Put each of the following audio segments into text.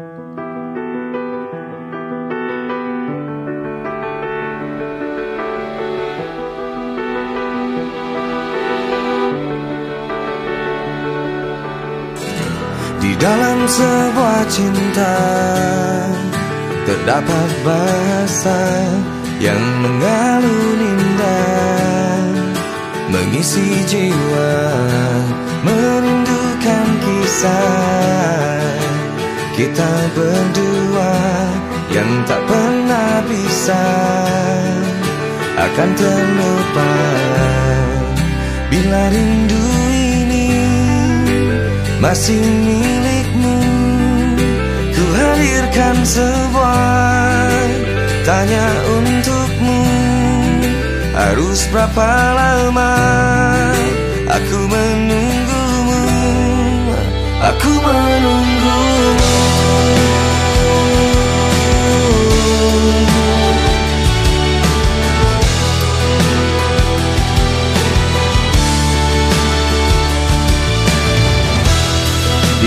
Di dalam sebuah cinta Terdapat bahasa yang mengalun indah. Mengisi jiwa Merindukan kisah Kita berdua Yang tak pernah bisa Akan terlupa Bila rindu masih milikmu Ku hadirkan sebuah tanya untukmu. Harus berapa lama aku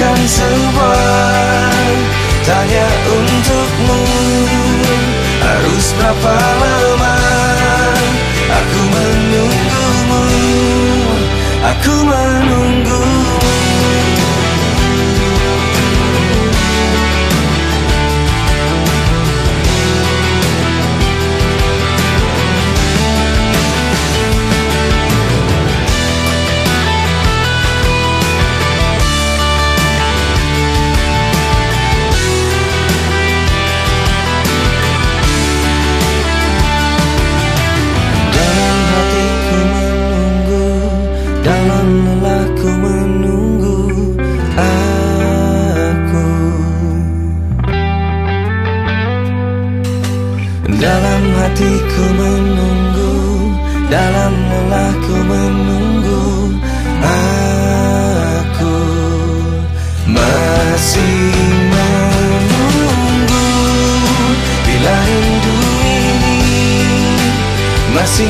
hadirkan sebuah Dalam hatiku menunggu Dalam lelahku menunggu Aku masih menunggu. Bila rindu ini masih